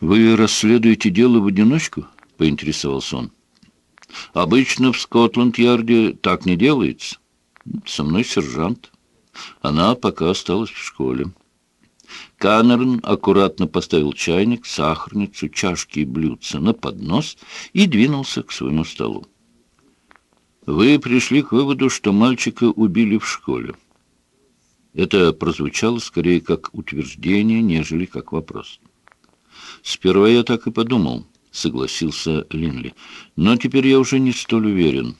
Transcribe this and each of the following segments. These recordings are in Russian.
«Вы расследуете дело в одиночку?» — поинтересовался он. «Обычно в Скотланд-Ярде так не делается. Со мной сержант. Она пока осталась в школе». Каннерн аккуратно поставил чайник, сахарницу, чашки и блюдца на поднос и двинулся к своему столу. «Вы пришли к выводу, что мальчика убили в школе». Это прозвучало скорее как утверждение, нежели как вопрос. «Сперва я так и подумал», — согласился Линли. «Но теперь я уже не столь уверен.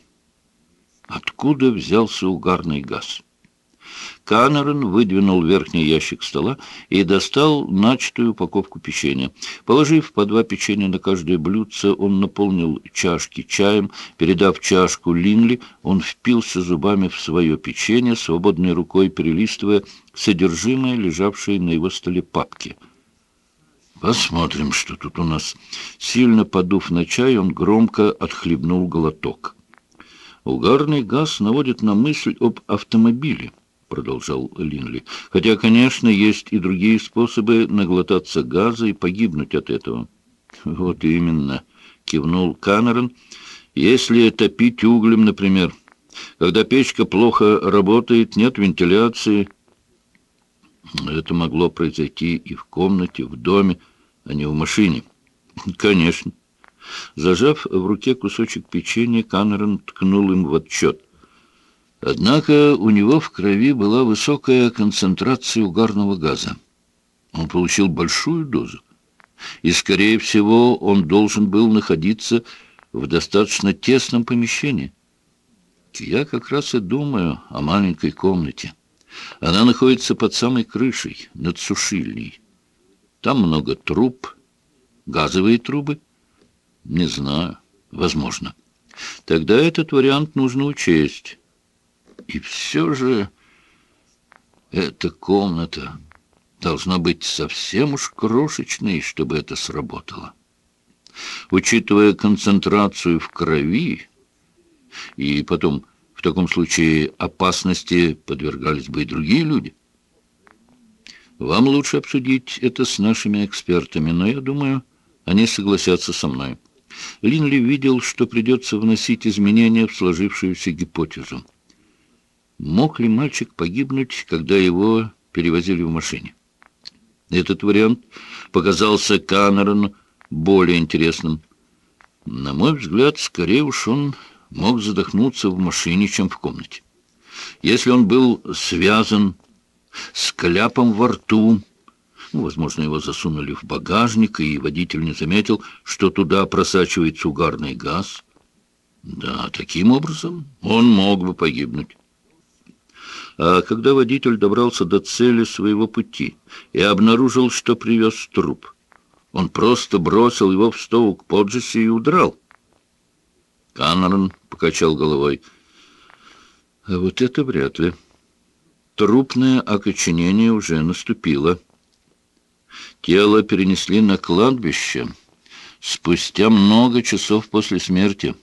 Откуда взялся угарный газ?» Каннерон выдвинул верхний ящик стола и достал начатую упаковку печенья. Положив по два печенья на каждое блюдце, он наполнил чашки чаем. Передав чашку Линли, он впился зубами в свое печенье, свободной рукой перелистывая содержимое, лежавшее на его столе папки — Посмотрим, что тут у нас. Сильно подув на чай, он громко отхлебнул глоток. Угарный газ наводит на мысль об автомобиле, продолжал Линли. Хотя, конечно, есть и другие способы наглотаться газа и погибнуть от этого. Вот именно, кивнул Камерон. Если топить углем, например, когда печка плохо работает, нет вентиляции, это могло произойти и в комнате, в доме, а не в машине. Конечно. Зажав в руке кусочек печенья, Камерон ткнул им в отчет. Однако у него в крови была высокая концентрация угарного газа. Он получил большую дозу. И, скорее всего, он должен был находиться в достаточно тесном помещении. Я как раз и думаю о маленькой комнате. Она находится под самой крышей, над сушильней. Там много труб. Газовые трубы? Не знаю. Возможно. Тогда этот вариант нужно учесть. И все же эта комната должна быть совсем уж крошечной, чтобы это сработало. Учитывая концентрацию в крови, и потом в таком случае опасности подвергались бы и другие люди. Вам лучше обсудить это с нашими экспертами, но я думаю, они согласятся со мной. Линли видел, что придется вносить изменения в сложившуюся гипотезу. Мог ли мальчик погибнуть, когда его перевозили в машине? Этот вариант показался Каннерону более интересным. На мой взгляд, скорее уж он мог задохнуться в машине, чем в комнате. Если он был связан с кляпом во рту, ну, возможно, его засунули в багажник, и водитель не заметил, что туда просачивается угарный газ. Да, таким образом он мог бы погибнуть. А когда водитель добрался до цели своего пути и обнаружил, что привез труп, он просто бросил его в стову к Поджесе и удрал. Каннерон покачал головой. А вот это вряд ли. Трупное окоченение уже наступило. Тело перенесли на кладбище спустя много часов после смерти.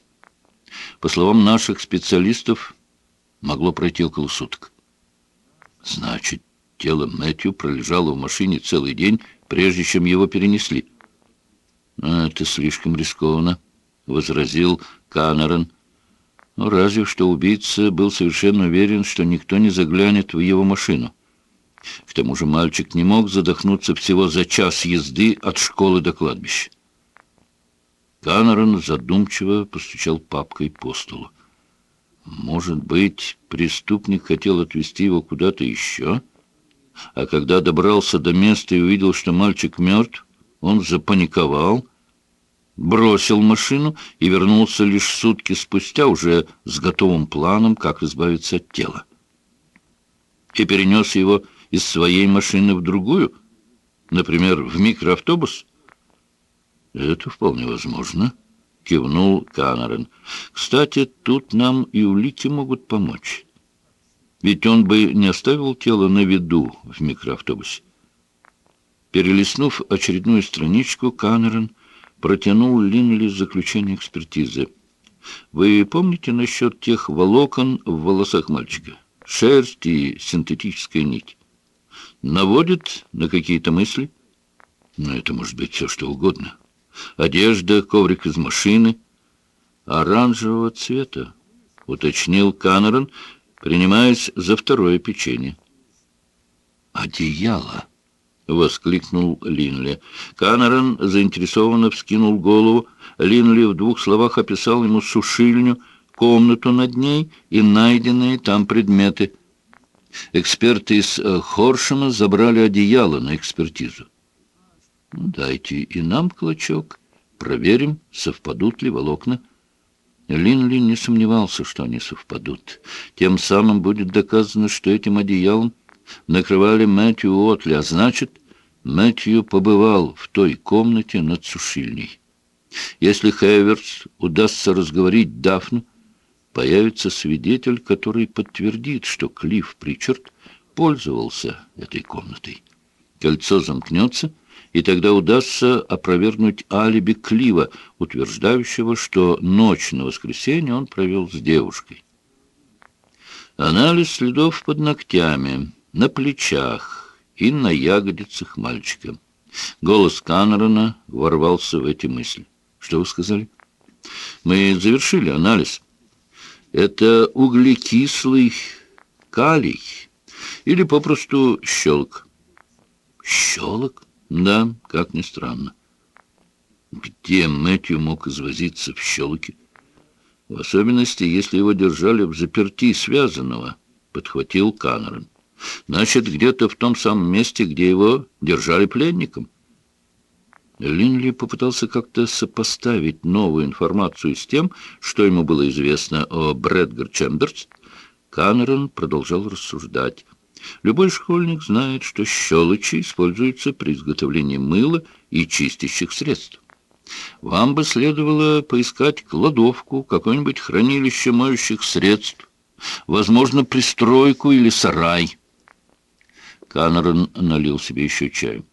По словам наших специалистов, могло пройти около суток. Значит, тело Мэтью пролежало в машине целый день, прежде чем его перенесли. «Это слишком рискованно», — возразил Каннерон. Но разве что убийца был совершенно уверен, что никто не заглянет в его машину. К тому же мальчик не мог задохнуться всего за час езды от школы до кладбища. Каннерон задумчиво постучал папкой по столу. Может быть, преступник хотел отвезти его куда-то еще? А когда добрался до места и увидел, что мальчик мертв, он запаниковал бросил машину и вернулся лишь сутки спустя уже с готовым планом, как избавиться от тела. И перенес его из своей машины в другую, например, в микроавтобус. Это вполне возможно, кивнул Канарен. Кстати, тут нам и улики могут помочь. Ведь он бы не оставил тело на виду в микроавтобусе. Перелистнув очередную страничку, Канарен протянул Линли заключение экспертизы. Вы помните насчет тех волокон в волосах мальчика? Шерсть и синтетическая нить. Наводит на какие-то мысли? Но это может быть все, что угодно. Одежда, коврик из машины. Оранжевого цвета, уточнил Каннерон, принимаясь за второе печенье. «Одеяло!» — воскликнул Линли. Каннерон заинтересованно вскинул голову. Линли в двух словах описал ему сушильню, комнату над ней и найденные там предметы. Эксперты из э, Хоршема забрали одеяло на экспертизу. Ну, «Дайте и нам клочок. Проверим, совпадут ли волокна». Линли не сомневался, что они совпадут. Тем самым будет доказано, что этим одеялом накрывали Мэтью Отли, а значит, Мэтью побывал в той комнате над сушильней. Если Хейверс удастся разговорить Дафну, появится свидетель, который подтвердит, что Клифф Причард пользовался этой комнатой. Кольцо замкнется, и тогда удастся опровергнуть алиби Клива, утверждающего, что ночь на воскресенье он провел с девушкой. Анализ следов под ногтями, на плечах и на ягодицах мальчика. Голос Каннерона ворвался в эти мысли. «Что вы сказали?» «Мы завершили анализ. Это углекислый калий или попросту щелок». «Щелок?» Да, как ни странно. Где Мэтью мог извозиться в щелке? В особенности, если его держали в заперти связанного, подхватил Каннерон. Значит, где-то в том самом месте, где его держали пленником. Линли попытался как-то сопоставить новую информацию с тем, что ему было известно о Брэдгар Чемберс. Каннерон продолжал рассуждать. Любой школьник знает, что щелочи используются при изготовлении мыла и чистящих средств. Вам бы следовало поискать кладовку, какое-нибудь хранилище моющих средств, возможно, пристройку или сарай. Каннерон налил себе еще чаю.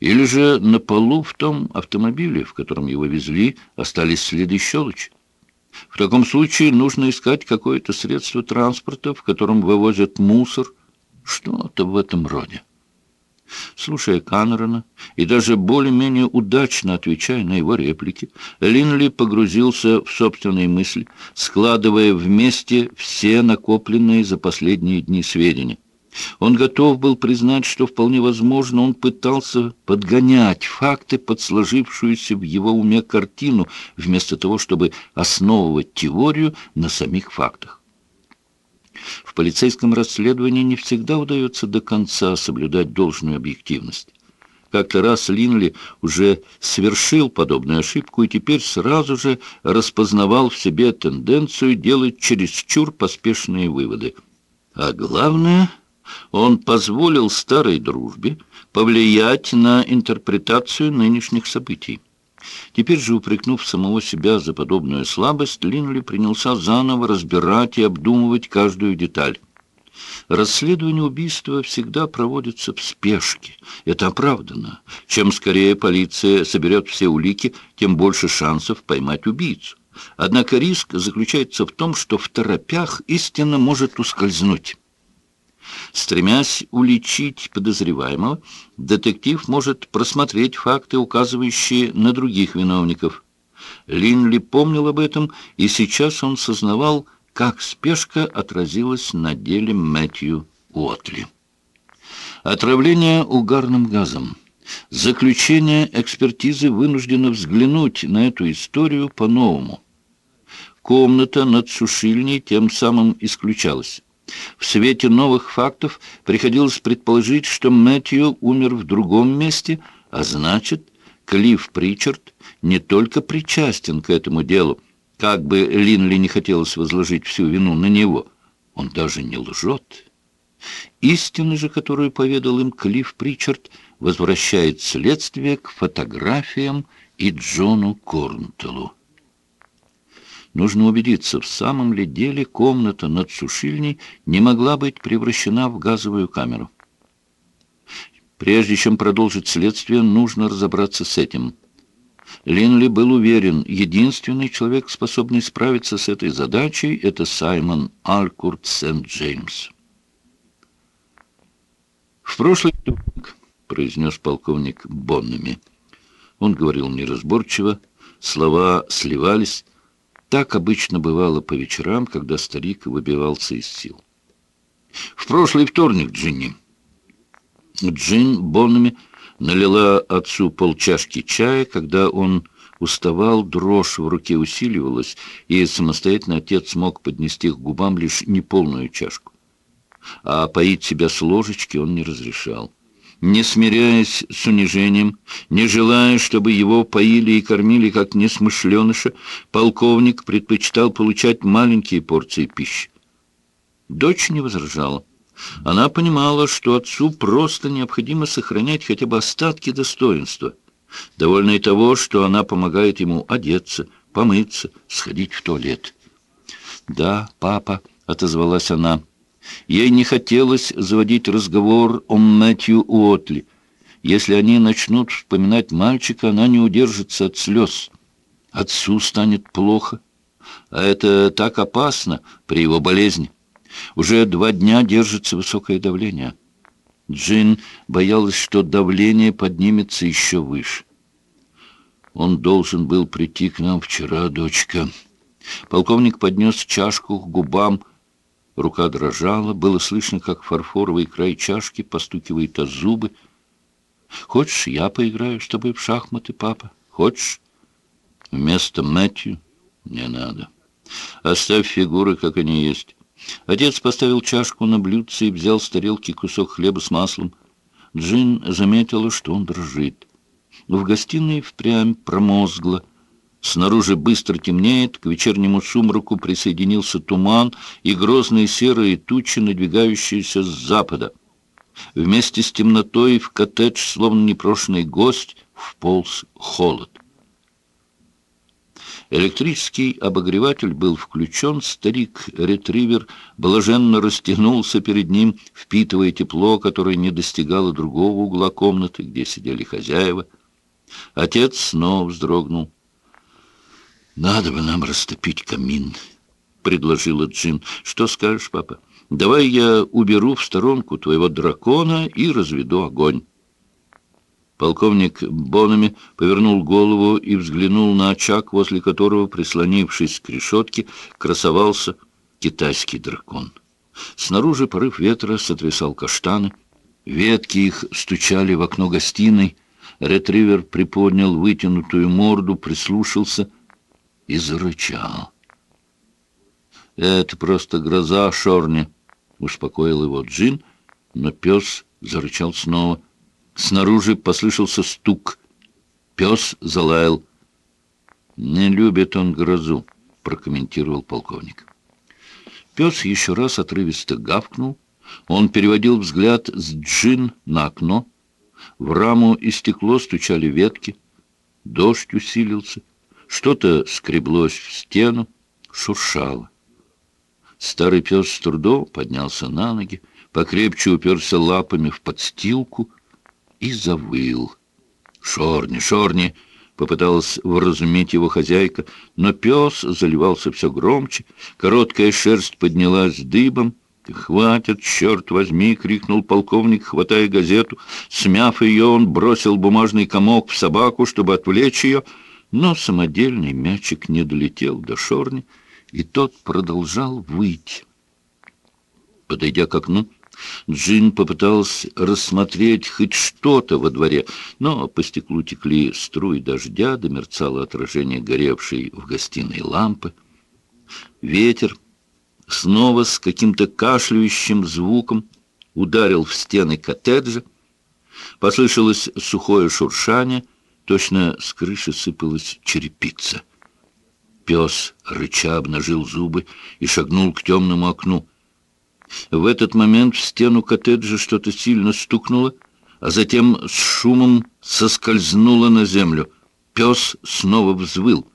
Или же на полу в том автомобиле, в котором его везли, остались следы щелочи. В таком случае нужно искать какое-то средство транспорта, в котором вывозят мусор, что-то в этом роде. Слушая Каннерона и даже более-менее удачно отвечая на его реплики, Линли погрузился в собственные мысли, складывая вместе все накопленные за последние дни сведения. Он готов был признать, что вполне возможно он пытался подгонять факты под сложившуюся в его уме картину, вместо того, чтобы основывать теорию на самих фактах. В полицейском расследовании не всегда удается до конца соблюдать должную объективность. Как-то раз Линли уже совершил подобную ошибку и теперь сразу же распознавал в себе тенденцию делать чересчур поспешные выводы. А главное, он позволил старой дружбе повлиять на интерпретацию нынешних событий. Теперь же, упрекнув самого себя за подобную слабость, Линли принялся заново разбирать и обдумывать каждую деталь. Расследование убийства всегда проводится в спешке. Это оправдано. Чем скорее полиция соберет все улики, тем больше шансов поймать убийцу. Однако риск заключается в том, что в торопях истина может ускользнуть. Стремясь уличить подозреваемого, детектив может просмотреть факты, указывающие на других виновников. Линли помнил об этом, и сейчас он сознавал, как спешка отразилась на деле Мэтью Уотли. Отравление угарным газом. Заключение экспертизы вынуждено взглянуть на эту историю по-новому. Комната над сушильней тем самым исключалась. В свете новых фактов приходилось предположить, что Мэтью умер в другом месте, а значит, Клифф Причард не только причастен к этому делу, как бы Линли не хотелось возложить всю вину на него, он даже не лжет. Истина же, которую поведал им Клифф Причард, возвращает следствие к фотографиям и Джону Корнтеллу. Нужно убедиться, в самом ли деле комната над сушильней не могла быть превращена в газовую камеру. Прежде чем продолжить следствие, нужно разобраться с этим. Линли был уверен, единственный человек, способный справиться с этой задачей, это Саймон Алькурт Сент-Джеймс. В прошлый вторник произнес полковник Боннами. Он говорил неразборчиво, слова сливались. Так обычно бывало по вечерам, когда старик выбивался из сил. «В прошлый вторник, Джинни». Джин Боннами налила отцу полчашки чая, когда он уставал, дрожь в руке усиливалась, и самостоятельно отец смог поднести к губам лишь неполную чашку. А поить себя с ложечки он не разрешал. Не смиряясь с унижением, не желая, чтобы его поили и кормили как несмышленыша, полковник предпочитал получать маленькие порции пищи. Дочь не возражала. Она понимала, что отцу просто необходимо сохранять хотя бы остатки достоинства — Довольно и того, что она помогает ему одеться, помыться, сходить в туалет. «Да, папа», — отозвалась она. Ей не хотелось заводить разговор о Мэтью Уотли. Если они начнут вспоминать мальчика, она не удержится от слез. Отцу станет плохо. А это так опасно при его болезни. Уже два дня держится высокое давление. Джин боялась, что давление поднимется еще выше. Он должен был прийти к нам вчера, дочка. Полковник поднес чашку к губам. Рука дрожала. Было слышно, как фарфоровый край чашки постукивает о зубы. «Хочешь, я поиграю с тобой в шахматы, папа? Хочешь?» «Вместо Мэтью не надо. Оставь фигуры, как они есть». Отец поставил чашку на блюдце и взял с тарелки кусок хлеба с маслом. Джин заметила, что он дрожит. В гостиной впрямь промозгло. Снаружи быстро темнеет, к вечернему сумраку присоединился туман и грозные серые тучи, надвигающиеся с запада. Вместе с темнотой в коттедж, словно непрошенный гость, вполз холод. Электрический обогреватель был включен, старик-ретривер блаженно растянулся перед ним, впитывая тепло, которое не достигало другого угла комнаты, где сидели хозяева. Отец снова вздрогнул. «Надо бы нам растопить камин», — предложила Джин. «Что скажешь, папа? Давай я уберу в сторонку твоего дракона и разведу огонь». Полковник Бонами повернул голову и взглянул на очаг, возле которого, прислонившись к решетке, красовался китайский дракон. Снаружи порыв ветра сотрясал каштаны. Ветки их стучали в окно гостиной. Ретривер приподнял вытянутую морду, прислушался и зарычал. «Это просто гроза Шорни», — успокоил его Джин, но пес зарычал снова — Снаружи послышался стук. Пес залаял. «Не любит он грозу», — прокомментировал полковник. Пес еще раз отрывисто гавкнул. Он переводил взгляд с джин на окно. В раму и стекло стучали ветки. Дождь усилился. Что-то скреблось в стену, шуршало. Старый пес с трудом поднялся на ноги, покрепче уперся лапами в подстилку — и завыл. «Шорни, Шорни!» — попыталась вразумить его хозяйка, но пес заливался все громче, короткая шерсть поднялась дыбом. «Хватит, черт возьми!» — крикнул полковник, хватая газету. Смяв ее, он бросил бумажный комок в собаку, чтобы отвлечь ее, но самодельный мячик не долетел до Шорни, и тот продолжал выть. Подойдя к окну, Джин попыталась рассмотреть хоть что-то во дворе, но по стеклу текли струи дождя, домерцало отражение горевшей в гостиной лампы. Ветер снова с каким-то кашляющим звуком ударил в стены коттеджа. Послышалось сухое шуршание, точно с крыши сыпалась черепица. Пес, рыча, обнажил зубы и шагнул к темному окну. В этот момент в стену коттеджа что-то сильно стукнуло, а затем с шумом соскользнуло на землю. Пес снова взвыл.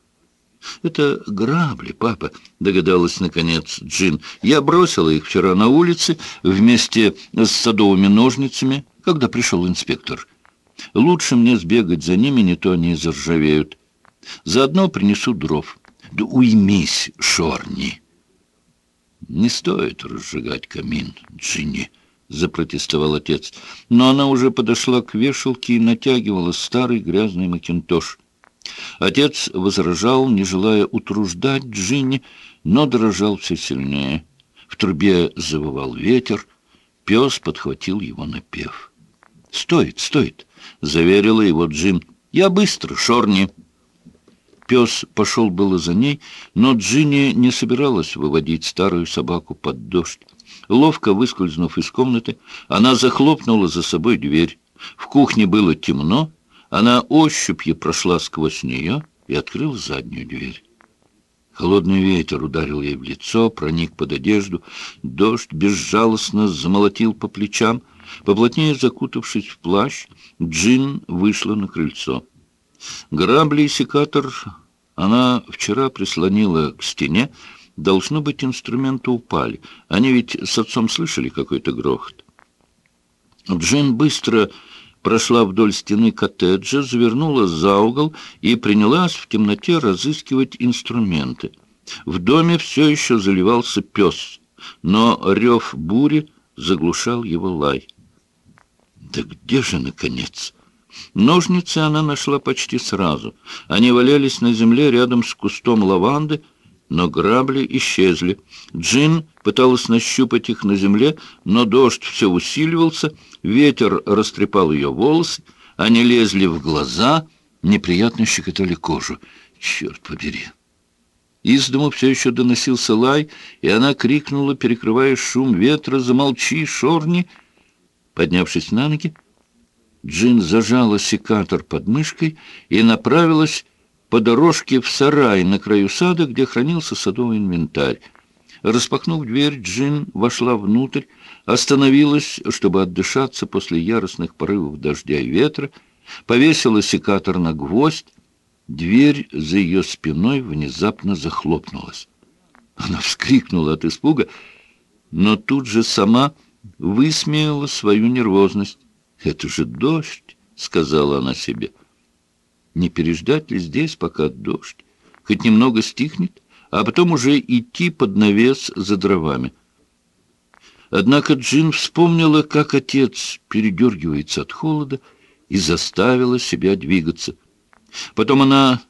«Это грабли, папа», — догадалась наконец Джин. «Я бросила их вчера на улице вместе с садовыми ножницами, когда пришел инспектор. Лучше мне сбегать за ними, не то они заржавеют. Заодно принесу дров. Да уймись, Шорни!» «Не стоит разжигать камин, Джинни», — запротестовал отец. Но она уже подошла к вешалке и натягивала старый грязный макинтош. Отец возражал, не желая утруждать Джинни, но дрожал все сильнее. В трубе завывал ветер, пес подхватил его напев. «Стоит, стоит!» — заверила его Джин. «Я быстро, Шорни!» Пес пошел было за ней, но Джинни не собиралась выводить старую собаку под дождь. Ловко выскользнув из комнаты, она захлопнула за собой дверь. В кухне было темно, она ощупью прошла сквозь нее и открыла заднюю дверь. Холодный ветер ударил ей в лицо, проник под одежду. Дождь безжалостно замолотил по плечам. Поплотнее закутавшись в плащ, Джин вышла на крыльцо. Грабли и секатор она вчера прислонила к стене. Должно быть, инструменты упали. Они ведь с отцом слышали какой-то грохот. Джин быстро прошла вдоль стены коттеджа, завернула за угол и принялась в темноте разыскивать инструменты. В доме все еще заливался пес, но рев бури заглушал его лай. Да где же, наконец? Ножницы она нашла почти сразу. Они валялись на земле рядом с кустом лаванды, но грабли исчезли. Джин пыталась нащупать их на земле, но дождь все усиливался, ветер растрепал ее волосы, они лезли в глаза, неприятно щекотали кожу. Черт побери! Из дому все еще доносился лай, и она крикнула, перекрывая шум ветра, «Замолчи, Шорни!» Поднявшись на ноги, Джин зажала секатор под мышкой и направилась по дорожке в сарай на краю сада, где хранился садовый инвентарь. Распахнув дверь, Джин вошла внутрь, остановилась, чтобы отдышаться после яростных порывов дождя и ветра, повесила секатор на гвоздь. Дверь за ее спиной внезапно захлопнулась. Она вскрикнула от испуга, но тут же сама высмеяла свою нервозность. «Это же дождь», — сказала она себе. Не переждать ли здесь, пока дождь, хоть немного стихнет, а потом уже идти под навес за дровами? Однако Джин вспомнила, как отец передергивается от холода, и заставила себя двигаться. Потом она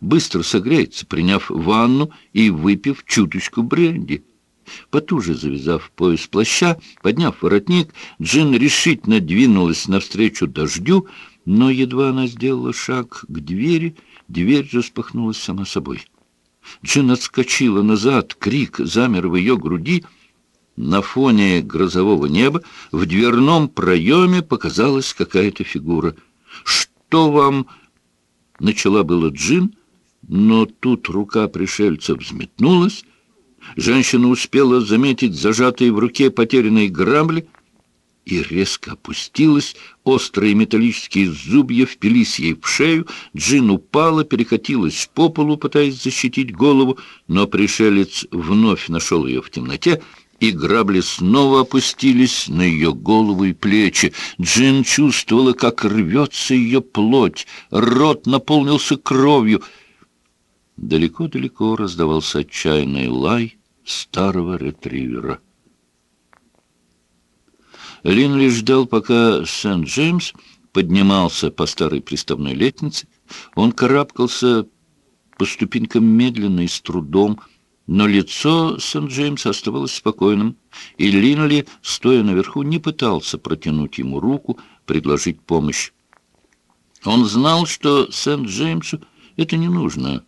быстро согреется, приняв ванну и выпив чуточку бренди. Потуже завязав пояс плаща, подняв воротник, Джин решительно двинулась навстречу дождю, но едва она сделала шаг к двери, дверь распахнулась сама собой. Джин отскочила назад, крик замер в ее груди. На фоне грозового неба в дверном проеме показалась какая-то фигура. «Что вам?» — начала было Джин, но тут рука пришельца взметнулась. Женщина успела заметить зажатые в руке потерянные грабли — и резко опустилась. Острые металлические зубья впились ей в шею. Джин упала, перекатилась по полу, пытаясь защитить голову, но пришелец вновь нашел ее в темноте, и грабли снова опустились на ее голову и плечи. Джин чувствовала, как рвется ее плоть, рот наполнился кровью. Далеко-далеко раздавался отчаянный лай старого ретривера. Линли ждал, пока Сент-Джеймс поднимался по старой приставной лестнице. Он карабкался по ступенькам медленно и с трудом, но лицо Сент-Джеймса оставалось спокойным, и Линли, стоя наверху, не пытался протянуть ему руку, предложить помощь. Он знал, что Сент-Джеймсу это не нужно —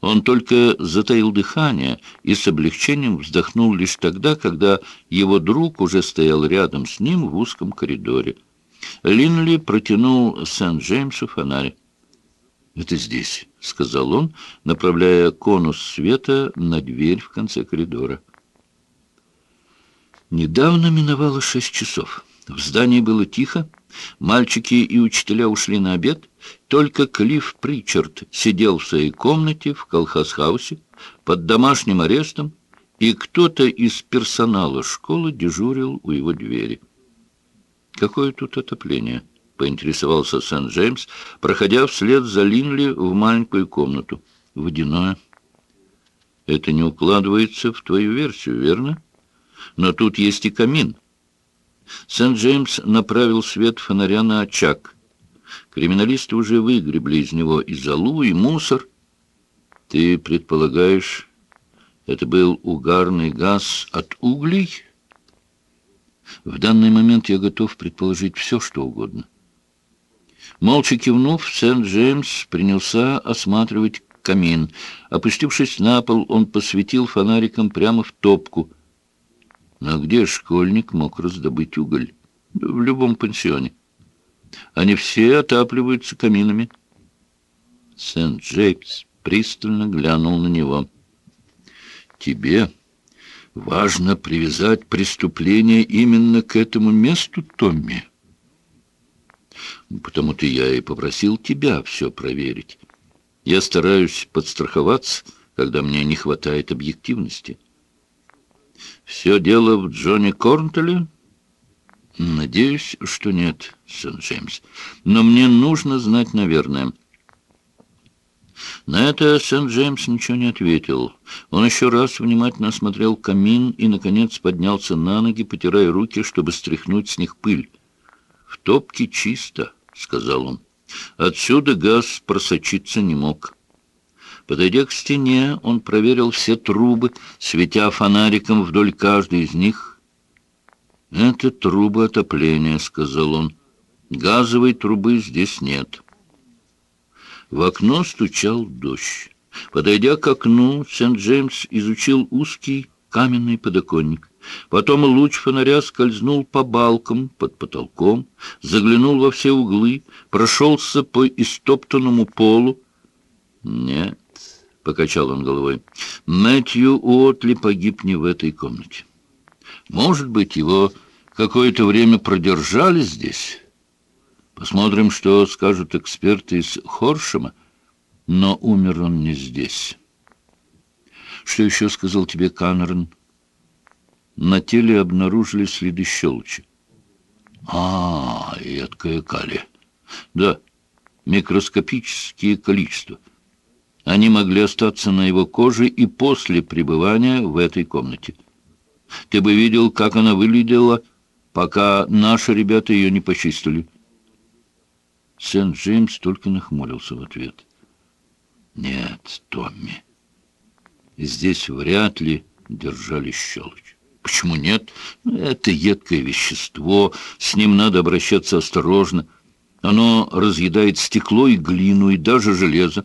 он только затаил дыхание и с облегчением вздохнул лишь тогда, когда его друг уже стоял рядом с ним в узком коридоре. Линли протянул Сент-Джеймсу фонарь. «Это здесь», — сказал он, направляя конус света на дверь в конце коридора. Недавно миновало шесть часов. В здании было тихо, Мальчики и учителя ушли на обед. Только Клифф Причард сидел в своей комнате в колхозхаусе под домашним арестом, и кто-то из персонала школы дежурил у его двери. «Какое тут отопление?» — поинтересовался Сент-Джеймс, проходя вслед за Линли в маленькую комнату. «Водяное». «Это не укладывается в твою версию, верно? Но тут есть и камин». Сент-Джеймс направил свет фонаря на очаг. Криминалисты уже выгребли из него и золу, и мусор. Ты предполагаешь, это был угарный газ от углей? В данный момент я готов предположить все, что угодно. Молча кивнув, Сент-Джеймс принялся осматривать камин. Опустившись на пол, он посветил фонариком прямо в топку. А где школьник мог раздобыть уголь? В любом пансионе. Они все отапливаются каминами. Сент-Джеймс пристально глянул на него. «Тебе важно привязать преступление именно к этому месту, Томми?» «Потому-то я и попросил тебя все проверить. Я стараюсь подстраховаться, когда мне не хватает объективности». «Все дело в Джонни Корнтеле?» «Надеюсь, что нет, Сент-Джеймс. Но мне нужно знать, наверное». На это Сент-Джеймс ничего не ответил. Он еще раз внимательно осмотрел камин и, наконец, поднялся на ноги, потирая руки, чтобы стряхнуть с них пыль. «В топке чисто», — сказал он. «Отсюда газ просочиться не мог». Подойдя к стене, он проверил все трубы, светя фонариком вдоль каждой из них. «Это трубы отопления», — сказал он. «Газовой трубы здесь нет». В окно стучал дождь. Подойдя к окну, Сент-Джеймс изучил узкий каменный подоконник. Потом луч фонаря скользнул по балкам под потолком, заглянул во все углы, прошелся по истоптанному полу. «Нет», — покачал он головой, — «Мэтью Уотли погиб не в этой комнате. Может быть, его какое-то время продержали здесь». Посмотрим, что скажут эксперты из Хоршема. Но умер он не здесь. Что еще сказал тебе Каннерон? На теле обнаружили следы щелочи. А, едкая калия. Да, микроскопические количества. Они могли остаться на его коже и после пребывания в этой комнате. Ты бы видел, как она выглядела, пока наши ребята ее не почистили. Сент-Джеймс только нахмурился в ответ. «Нет, Томми, здесь вряд ли держали щелочь. Почему нет? Это едкое вещество, с ним надо обращаться осторожно. Оно разъедает стекло и глину, и даже железо.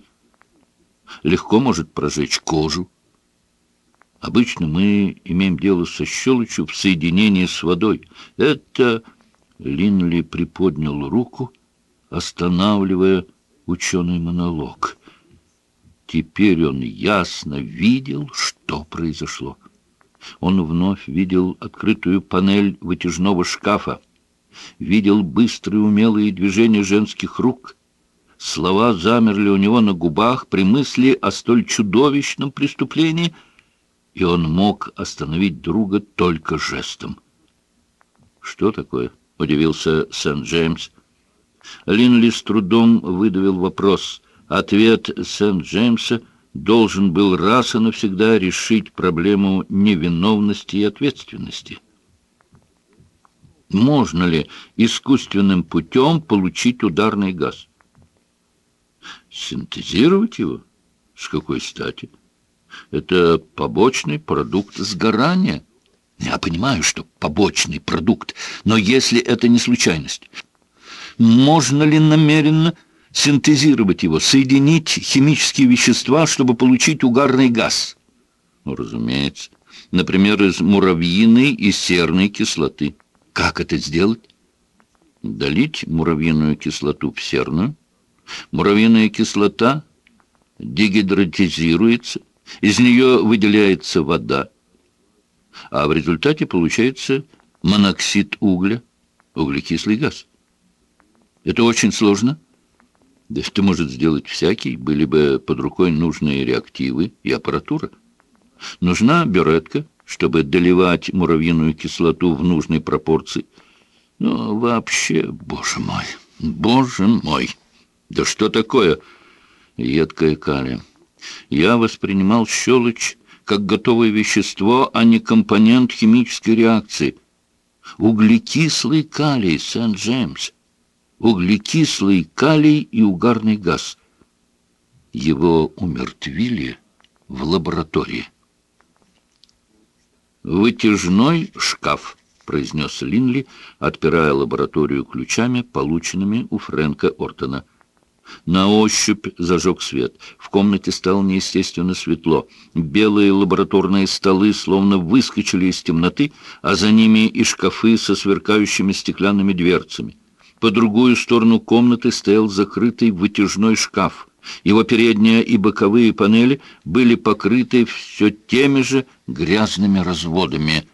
Легко может прожечь кожу. Обычно мы имеем дело со щелочью в соединении с водой. Это... Линли приподнял руку останавливая ученый монолог. Теперь он ясно видел, что произошло. Он вновь видел открытую панель вытяжного шкафа, видел быстрые умелые движения женских рук. Слова замерли у него на губах при мысли о столь чудовищном преступлении, и он мог остановить друга только жестом. «Что такое?» — удивился Сент-Джеймс. Линли с трудом выдавил вопрос. Ответ Сент-Джеймса должен был раз и навсегда решить проблему невиновности и ответственности. Можно ли искусственным путем получить ударный газ? Синтезировать его? С какой стати? Это побочный продукт сгорания. Я понимаю, что побочный продукт, но если это не случайность, можно ли намеренно синтезировать его, соединить химические вещества, чтобы получить угарный газ? Ну, разумеется. Например, из муравьиной и серной кислоты. Как это сделать? Долить муравьиную кислоту в серную. Муравьиная кислота дегидратизируется, из нее выделяется вода, а в результате получается моноксид угля, углекислый газ. Это очень сложно. Да это может сделать всякий, были бы под рукой нужные реактивы и аппаратура. Нужна бюретка, чтобы доливать муравьиную кислоту в нужной пропорции. Но вообще, боже мой, боже мой, да что такое едкая калия? Я воспринимал щелочь как готовое вещество, а не компонент химической реакции. Углекислый калий, Сент-Джеймс. Углекислый калий и угарный газ. Его умертвили в лаборатории. «Вытяжной шкаф», — произнес Линли, отпирая лабораторию ключами, полученными у Фрэнка Ортона. На ощупь зажег свет. В комнате стало неестественно светло. Белые лабораторные столы словно выскочили из темноты, а за ними и шкафы со сверкающими стеклянными дверцами. По другую сторону комнаты стоял закрытый вытяжной шкаф. Его передние и боковые панели были покрыты все теми же грязными разводами.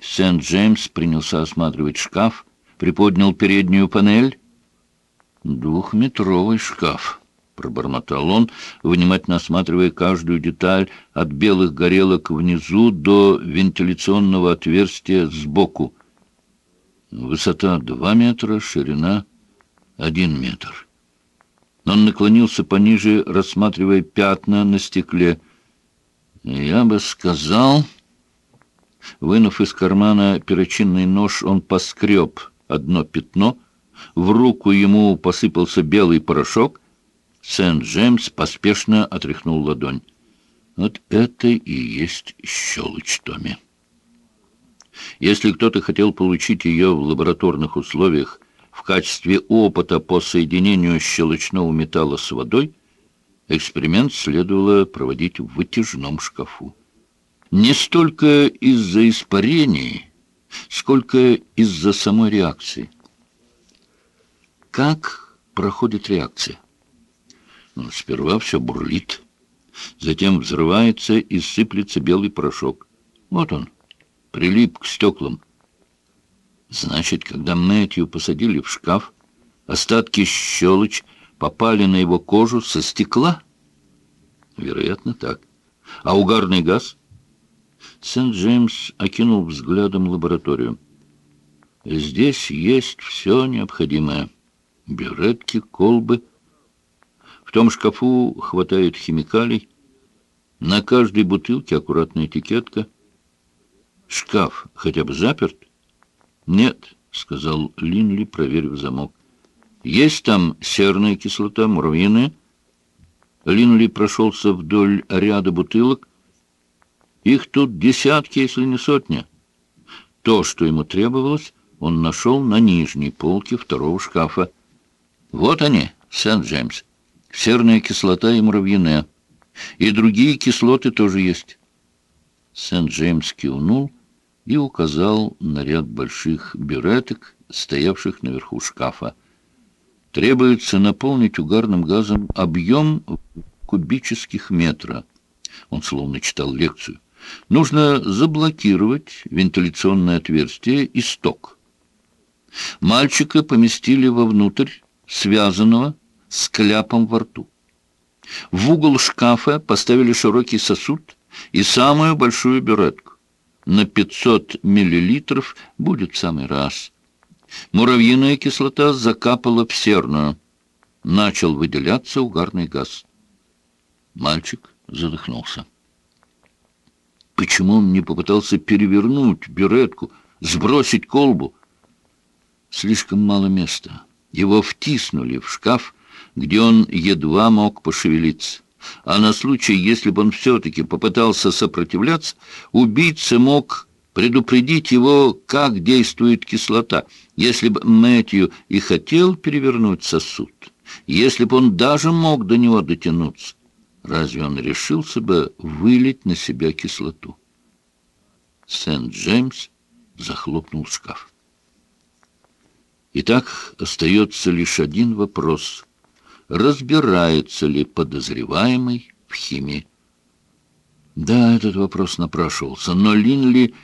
Сент-Джеймс принялся осматривать шкаф, приподнял переднюю панель. «Двухметровый шкаф», — пробормотал он, внимательно осматривая каждую деталь от белых горелок внизу до вентиляционного отверстия сбоку. Высота два метра, ширина один метр. Он наклонился пониже, рассматривая пятна на стекле. «Я бы сказал...» Вынув из кармана перочинный нож, он поскреб одно пятно. В руку ему посыпался белый порошок. Сент-Джеймс поспешно отряхнул ладонь. Вот это и есть щелочь, Томми. Если кто-то хотел получить ее в лабораторных условиях в качестве опыта по соединению щелочного металла с водой, эксперимент следовало проводить в вытяжном шкафу. Не столько из-за испарений, сколько из-за самой реакции. Как проходит реакция? Ну, сперва все бурлит, затем взрывается и сыплется белый порошок. Вот он, прилип к стеклам. Значит, когда Мэтью посадили в шкаф, остатки щелочь попали на его кожу со стекла? Вероятно, так. А угарный газ? Сент-Джеймс окинул взглядом лабораторию. Здесь есть все необходимое. Беретки, колбы. В том шкафу хватает химикалий. На каждой бутылке аккуратная этикетка. Шкаф хотя бы заперт? «Нет», — сказал Линли, проверив замок. «Есть там серная кислота, муравьиная?» Линли прошелся вдоль ряда бутылок. «Их тут десятки, если не сотня». То, что ему требовалось, он нашел на нижней полке второго шкафа. «Вот они, Сент-Джеймс. Серная кислота и муравьиная. И другие кислоты тоже есть». Сент-Джеймс кивнул и указал на ряд больших бюреток, стоявших наверху шкафа. Требуется наполнить угарным газом объем кубических метра. Он словно читал лекцию. Нужно заблокировать вентиляционное отверстие и сток. Мальчика поместили вовнутрь, связанного с кляпом во рту. В угол шкафа поставили широкий сосуд и самую большую бюретку на 500 миллилитров будет в самый раз. Муравьиная кислота закапала в серную. Начал выделяться угарный газ. Мальчик задохнулся. Почему он не попытался перевернуть бюретку, сбросить колбу? Слишком мало места. Его втиснули в шкаф, где он едва мог пошевелиться а на случай, если бы он все-таки попытался сопротивляться, убийца мог предупредить его, как действует кислота. Если бы Мэтью и хотел перевернуть сосуд, если бы он даже мог до него дотянуться, разве он решился бы вылить на себя кислоту? Сент-Джеймс захлопнул шкаф. Итак, остается лишь один вопрос — разбирается ли подозреваемый в химии. Да, этот вопрос напрашивался, но Линли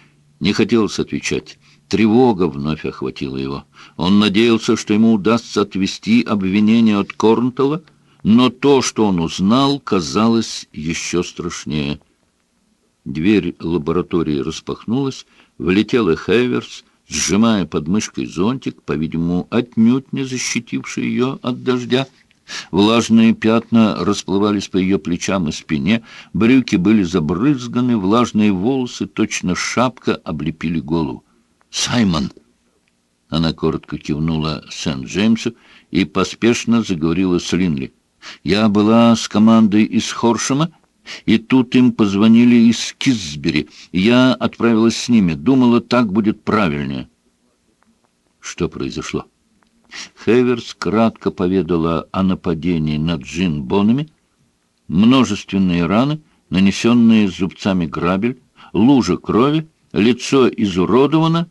не хотелось отвечать. Тревога вновь охватила его. Он надеялся, что ему удастся отвести обвинение от Корнтела, но то, что он узнал, казалось еще страшнее. Дверь лаборатории распахнулась, влетела Хеверс, сжимая под мышкой зонтик, по-видимому, отнюдь не защитивший ее от дождя. Влажные пятна расплывались по ее плечам и спине, брюки были забрызганы, влажные волосы, точно шапка, облепили голову. «Саймон!» Она коротко кивнула Сент-Джеймсу и поспешно заговорила с Линли. «Я была с командой из Хоршема, и тут им позвонили из Кизбери. Я отправилась с ними. Думала, так будет правильнее». Что произошло? Хеверс кратко поведала о нападении на Джин Бонами, множественные раны, нанесенные зубцами грабель, лужа крови, лицо изуродовано,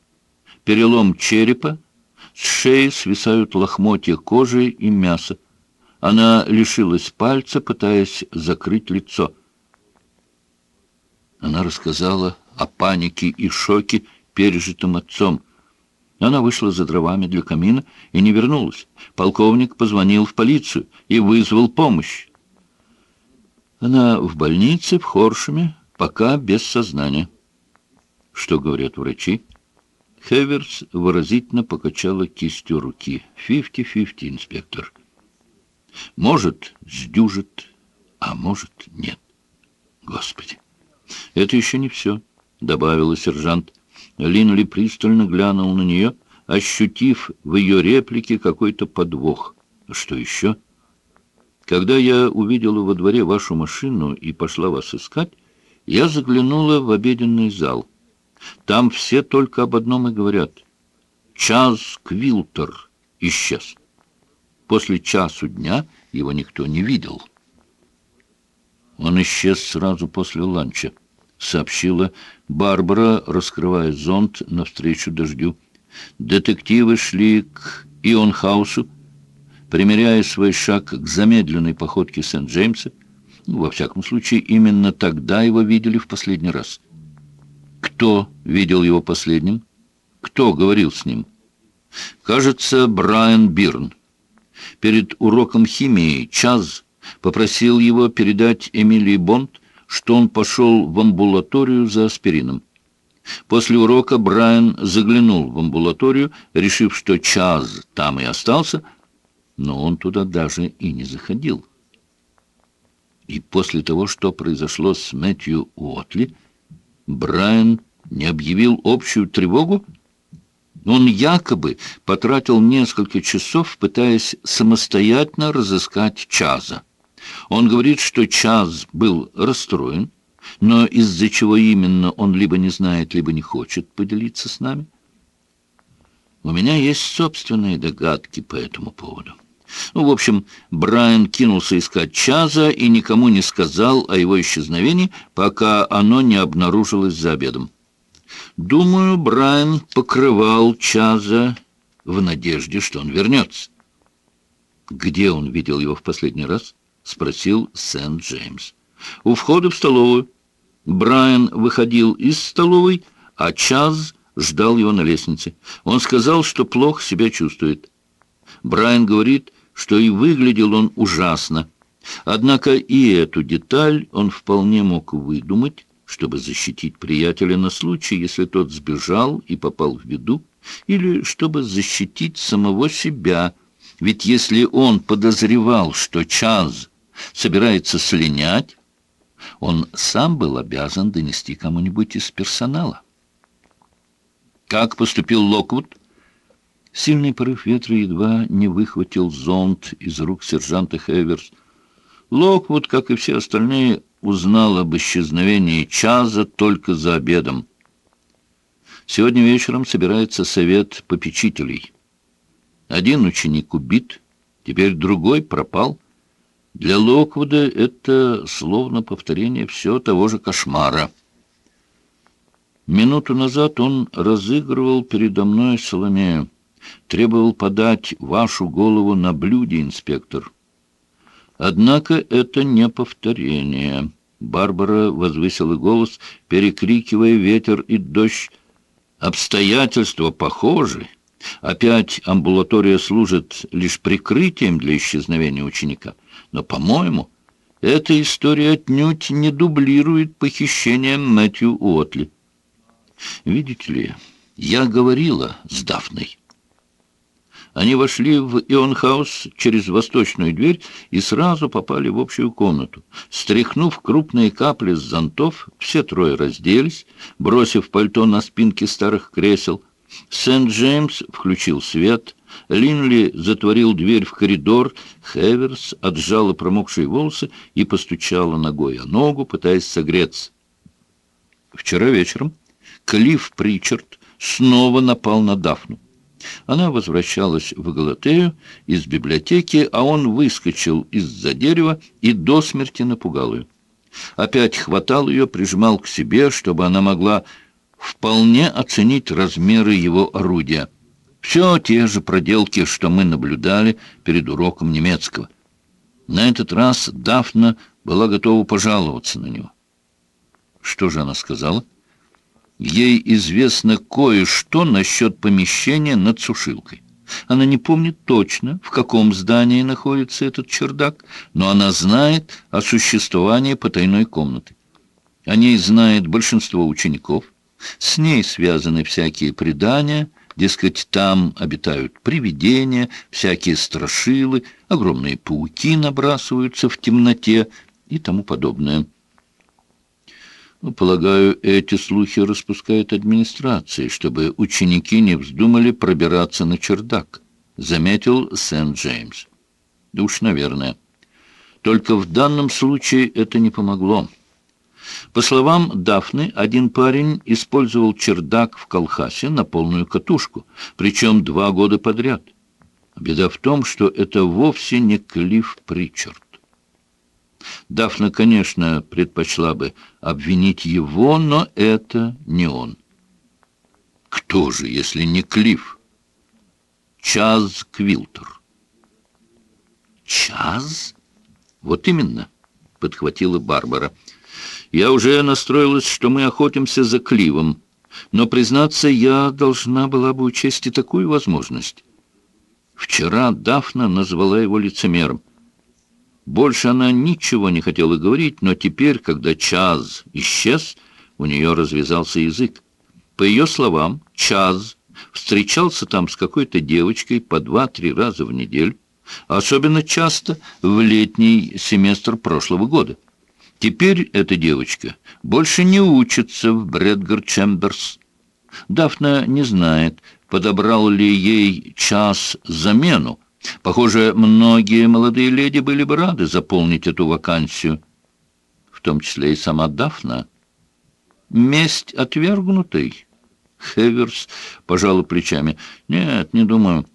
перелом черепа, с шеи свисают лохмотья кожи и мяса. Она лишилась пальца, пытаясь закрыть лицо. Она рассказала о панике и шоке, пережитом отцом. Она вышла за дровами для камина и не вернулась. Полковник позвонил в полицию и вызвал помощь. Она в больнице в Хоршеме, пока без сознания. Что говорят врачи? Хеверс выразительно покачала кистью руки. «Фифти-фифти, инспектор. Может, сдюжит, а может, нет. Господи, это еще не все», — добавила сержант. Линли пристально глянул на нее, ощутив в ее реплике какой-то подвох. «Что еще?» «Когда я увидела во дворе вашу машину и пошла вас искать, я заглянула в обеденный зал». Там все только об одном и говорят. Час Квилтер исчез. После часу дня его никто не видел. Он исчез сразу после ланча, сообщила Барбара, раскрывая зонт навстречу дождю. Детективы шли к Ионхаусу, примеряя свой шаг к замедленной походке Сент-Джеймса. Ну, во всяком случае, именно тогда его видели в последний раз. Кто видел его последним? Кто говорил с ним? Кажется, Брайан Бирн. Перед уроком химии Чаз попросил его передать Эмилии Бонд, что он пошел в амбулаторию за аспирином. После урока Брайан заглянул в амбулаторию, решив, что Чаз там и остался, но он туда даже и не заходил. И после того, что произошло с Мэтью Уотли, Брайан не объявил общую тревогу? Он якобы потратил несколько часов, пытаясь самостоятельно разыскать Чаза. Он говорит, что Чаз был расстроен, но из-за чего именно он либо не знает, либо не хочет поделиться с нами. У меня есть собственные догадки по этому поводу. Ну, в общем, Брайан кинулся искать Чаза и никому не сказал о его исчезновении, пока оно не обнаружилось за обедом. Думаю, Брайан покрывал Чаза в надежде, что он вернется. «Где он видел его в последний раз?» — спросил Сент-Джеймс. «У входа в столовую. Брайан выходил из столовой, а Чаз ждал его на лестнице. Он сказал, что плохо себя чувствует. Брайан говорит, что и выглядел он ужасно. Однако и эту деталь он вполне мог выдумать, чтобы защитить приятеля на случай, если тот сбежал и попал в беду, или чтобы защитить самого себя. Ведь если он подозревал, что Чаз собирается слинять, он сам был обязан донести кому-нибудь из персонала. Как поступил Локвуд? Сильный порыв ветра едва не выхватил зонт из рук сержанта Хеверс. Локвуд, как и все остальные, узнал об исчезновении Чаза только за обедом. Сегодня вечером собирается совет попечителей. Один ученик убит, теперь другой пропал. Для Локвуда это словно повторение все того же кошмара. Минуту назад он разыгрывал передо мной Соломею. Требовал подать вашу голову на блюде, инспектор. Однако это не повторение. Барбара возвысила голос, перекрикивая ветер и дождь. Обстоятельства похожи. Опять амбулатория служит лишь прикрытием для исчезновения ученика. Но, по-моему, эта история отнюдь не дублирует похищение Мэтью Уотли. Видите ли, я говорила с Дафной. Они вошли в Ионхаус через восточную дверь и сразу попали в общую комнату. Стряхнув крупные капли с зонтов, все трое разделись, бросив пальто на спинки старых кресел. Сент-Джеймс включил свет, Линли затворил дверь в коридор, Хеверс отжала промокшие волосы и постучала ногой о ногу, пытаясь согреться. Вчера вечером Клифф Причард снова напал на Дафну. Она возвращалась в Галатею из библиотеки, а он выскочил из-за дерева и до смерти напугал ее. Опять хватал ее, прижимал к себе, чтобы она могла вполне оценить размеры его орудия. Все те же проделки, что мы наблюдали перед уроком немецкого. На этот раз Дафна была готова пожаловаться на него. Что же она сказала? Ей известно кое-что насчет помещения над сушилкой. Она не помнит точно, в каком здании находится этот чердак, но она знает о существовании потайной комнаты. О ней знает большинство учеников. С ней связаны всякие предания, дескать, там обитают привидения, всякие страшилы, огромные пауки набрасываются в темноте и тому подобное. Ну, полагаю, эти слухи распускает администрация, чтобы ученики не вздумали пробираться на чердак, заметил Сент-Джеймс. Да уж, наверное. Только в данном случае это не помогло. По словам Дафны, один парень использовал чердак в Колхасе на полную катушку, причем два года подряд. Беда в том, что это вовсе не Клифф Причард. Дафна, конечно, предпочла бы обвинить его, но это не он. Кто же, если не Клифф? Чаз Квилтер. Чаз? Вот именно, подхватила Барбара. Я уже настроилась, что мы охотимся за Кливом, но, признаться, я должна была бы учесть и такую возможность. Вчера Дафна назвала его лицемером. Больше она ничего не хотела говорить, но теперь, когда Чаз исчез, у нее развязался язык. По ее словам, Чаз встречался там с какой-то девочкой по два-три раза в неделю, особенно часто в летний семестр прошлого года. Теперь эта девочка больше не учится в Брэдгар Чемберс. Дафна не знает, подобрал ли ей час замену, Похоже, многие молодые леди были бы рады заполнить эту вакансию, в том числе и сама Дафна. Месть отвергнутой? Хеверс пожал плечами. Нет, не думаю.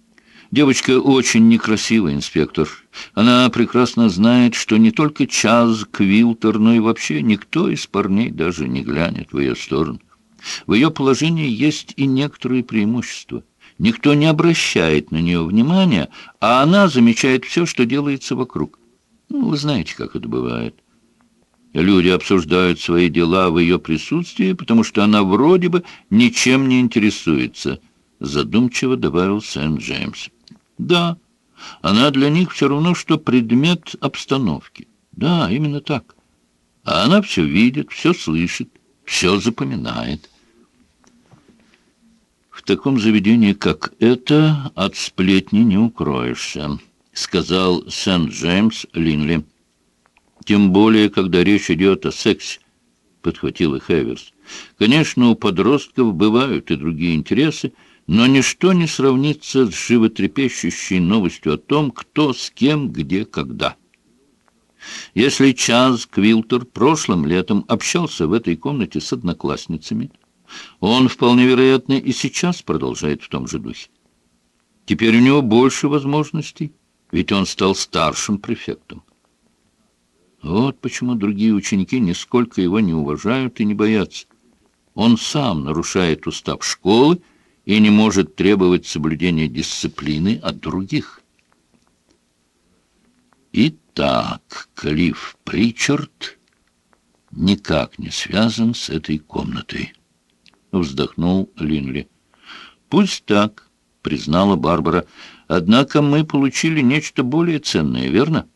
Девочка очень некрасивая, инспектор. Она прекрасно знает, что не только Чаз Квилтер, но и вообще никто из парней даже не глянет в ее сторону. В ее положении есть и некоторые преимущества. Никто не обращает на нее внимания, а она замечает все, что делается вокруг. Ну, вы знаете, как это бывает. Люди обсуждают свои дела в ее присутствии, потому что она вроде бы ничем не интересуется, задумчиво добавил Сент-Джеймс. Да, она для них все равно, что предмет обстановки. Да, именно так. А она все видит, все слышит, все запоминает. В таком заведении, как это, от сплетни не укроешься, сказал Сент-Джеймс Линли. Тем более, когда речь идет о сексе, подхватила Хэверс. Конечно, у подростков бывают и другие интересы, но ничто не сравнится с животрепещущей новостью о том, кто с кем, где, когда. Если Чаз Квилтер прошлым летом общался в этой комнате с одноклассницами, он, вполне вероятно, и сейчас продолжает в том же духе. Теперь у него больше возможностей, ведь он стал старшим префектом. Вот почему другие ученики нисколько его не уважают и не боятся. Он сам нарушает устав школы и не может требовать соблюдения дисциплины от других. Итак, Клифф Причард никак не связан с этой комнатой вздохнул Линли. «Пусть так», — признала Барбара. «Однако мы получили нечто более ценное, верно?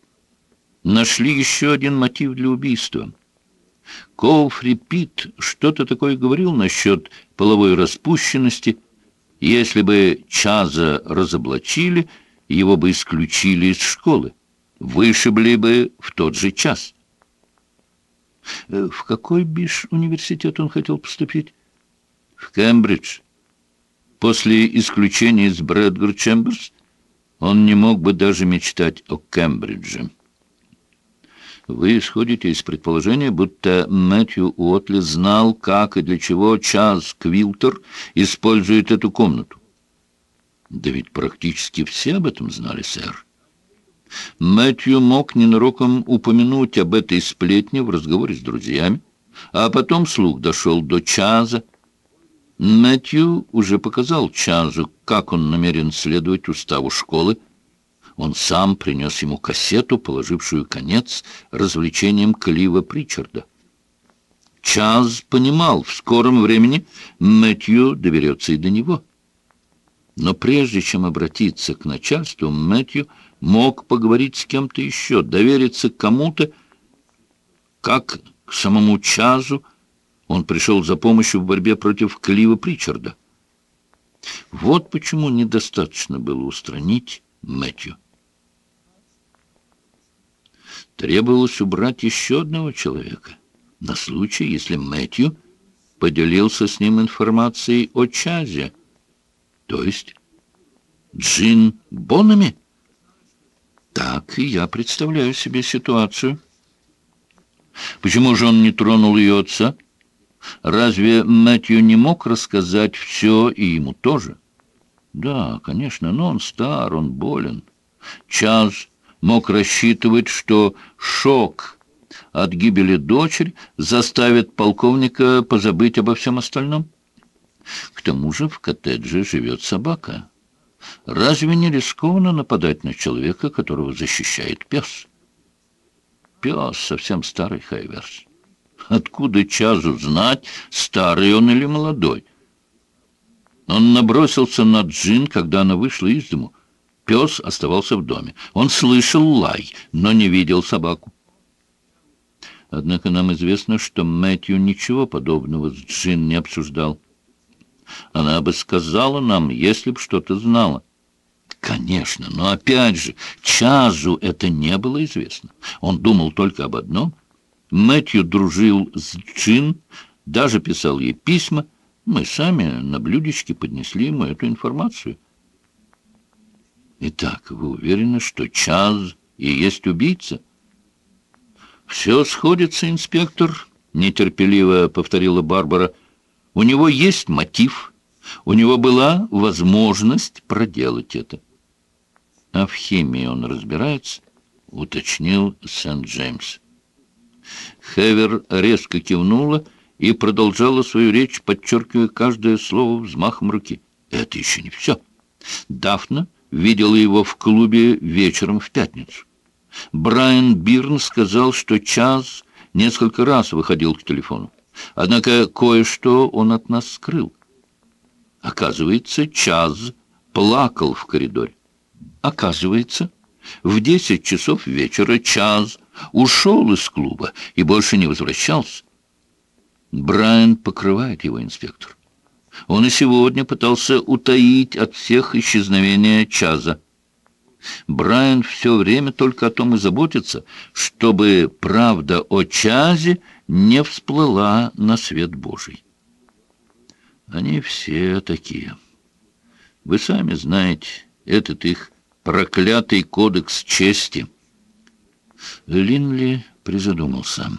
Нашли еще один мотив для убийства». Коуфри Пит что-то такое говорил насчет половой распущенности. Если бы Чаза разоблачили, его бы исключили из школы. Вышибли бы в тот же час. В какой биш университет он хотел поступить? в Кембридж. После исключения из Брэдгар Чемберс он не мог бы даже мечтать о Кембридже. Вы исходите из предположения, будто Мэтью Уотли знал, как и для чего Чаз Квилтер использует эту комнату. Да ведь практически все об этом знали, сэр. Мэтью мог ненароком упомянуть об этой сплетне в разговоре с друзьями, а потом слух дошел до Чаза. Мэтью уже показал Чазу, как он намерен следовать уставу школы, он сам принес ему кассету, положившую конец развлечениям Клива Причарда. Чаз понимал, в скором времени Мэтью доберется и до него. Но прежде чем обратиться к начальству, Мэтью мог поговорить с кем-то еще, довериться кому-то, как к самому Чазу он пришел за помощью в борьбе против Клива Причарда. Вот почему недостаточно было устранить Мэтью. Требовалось убрать еще одного человека, на случай, если Мэтью поделился с ним информацией о Чазе, то есть Джин Бонами. Так и я представляю себе ситуацию. Почему же он не тронул ее отца? Разве Мэтью не мог рассказать все и ему тоже? Да, конечно, но он стар, он болен. Чаз мог рассчитывать, что шок от гибели дочери заставит полковника позабыть обо всем остальном. К тому же в коттедже живет собака. Разве не рискованно нападать на человека, которого защищает пес? Пес совсем старый Хайверс. Откуда Чазу знать, старый он или молодой? Он набросился на Джин, когда она вышла из дому. Пес оставался в доме. Он слышал лай, но не видел собаку. Однако нам известно, что Мэтью ничего подобного с Джин не обсуждал. Она бы сказала нам, если б что-то знала. Конечно, но опять же, Чазу это не было известно. Он думал только об одном. Мэтью дружил с Джин, даже писал ей письма. Мы сами на блюдечке поднесли ему эту информацию. Итак, вы уверены, что Чаз и есть убийца? Все сходится, инспектор, нетерпеливо повторила Барбара. У него есть мотив. У него была возможность проделать это. А в химии он разбирается, уточнил Сент-Джеймс. Хевер резко кивнула и продолжала свою речь, подчеркивая каждое слово взмахом руки. Это еще не все. Дафна видела его в клубе вечером в пятницу. Брайан Бирн сказал, что Чаз несколько раз выходил к телефону. Однако кое-что он от нас скрыл. Оказывается, Чаз плакал в коридоре. Оказывается, в десять часов вечера Чаз ушел из клуба и больше не возвращался. Брайан покрывает его инспектор. Он и сегодня пытался утаить от всех исчезновение Чаза. Брайан все время только о том и заботится, чтобы правда о Чазе не всплыла на свет Божий. Они все такие. Вы сами знаете, этот их проклятый кодекс чести. Линли призадумался.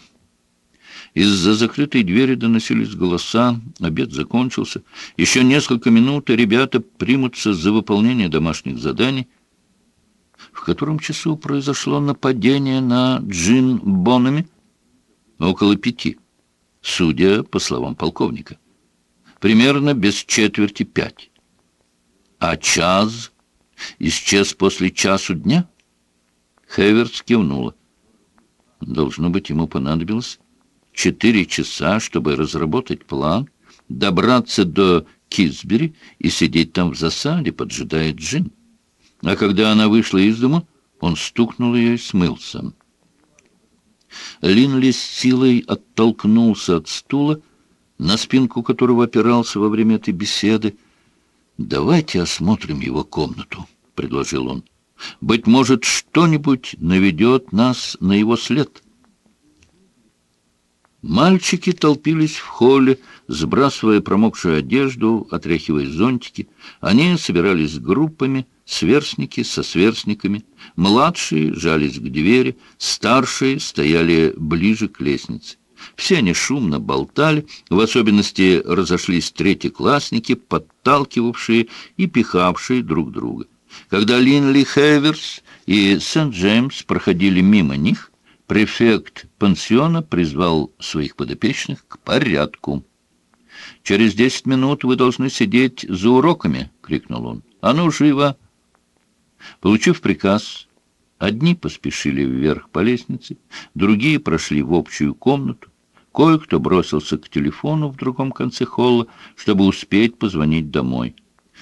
Из-за закрытой двери доносились голоса, обед закончился. Еще несколько минут, и ребята примутся за выполнение домашних заданий. В котором часу произошло нападение на Джин Бонами? Около пяти, судя по словам полковника. Примерно без четверти пять. А час исчез после часу дня? Хеверс кивнула. Должно быть, ему понадобилось четыре часа, чтобы разработать план, добраться до Кисбери и сидеть там в засаде, поджидая Джин. А когда она вышла из дома, он стукнул ее и смылся. Линли с силой оттолкнулся от стула, на спинку которого опирался во время этой беседы. «Давайте осмотрим его комнату», — предложил он. «Быть может, что-нибудь наведет нас на его след». Мальчики толпились в холле, сбрасывая промокшую одежду, отряхивая зонтики. Они собирались группами, сверстники со сверстниками. Младшие жались к двери, старшие стояли ближе к лестнице. Все они шумно болтали, в особенности разошлись третьеклассники, подталкивавшие и пихавшие друг друга. Когда Линли Хеверс и Сент-Джеймс проходили мимо них, префект пансиона призвал своих подопечных к порядку. «Через десять минут вы должны сидеть за уроками!» — крикнул он. «А ну, живо!» Получив приказ, одни поспешили вверх по лестнице, другие прошли в общую комнату, Кое-кто бросился к телефону в другом конце холла, чтобы успеть позвонить домой.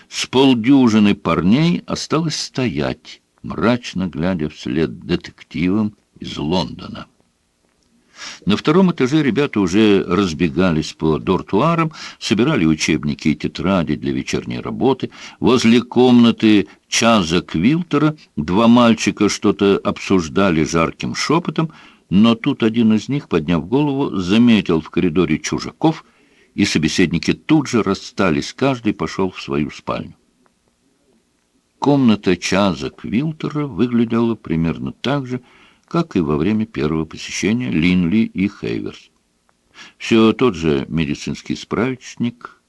С полдюжины парней осталось стоять, мрачно глядя вслед детективам из Лондона. На втором этаже ребята уже разбегались по дортуарам, собирали учебники и тетради для вечерней работы. Возле комнаты Чаза Квилтера два мальчика что-то обсуждали жарким шепотом, но тут один из них, подняв голову, заметил в коридоре чужаков, и собеседники тут же расстались, каждый пошел в свою спальню. Комната Чаза Квилтера выглядела примерно так же, как и во время первого посещения Линли и Хейверс. Все тот же медицинский справочник,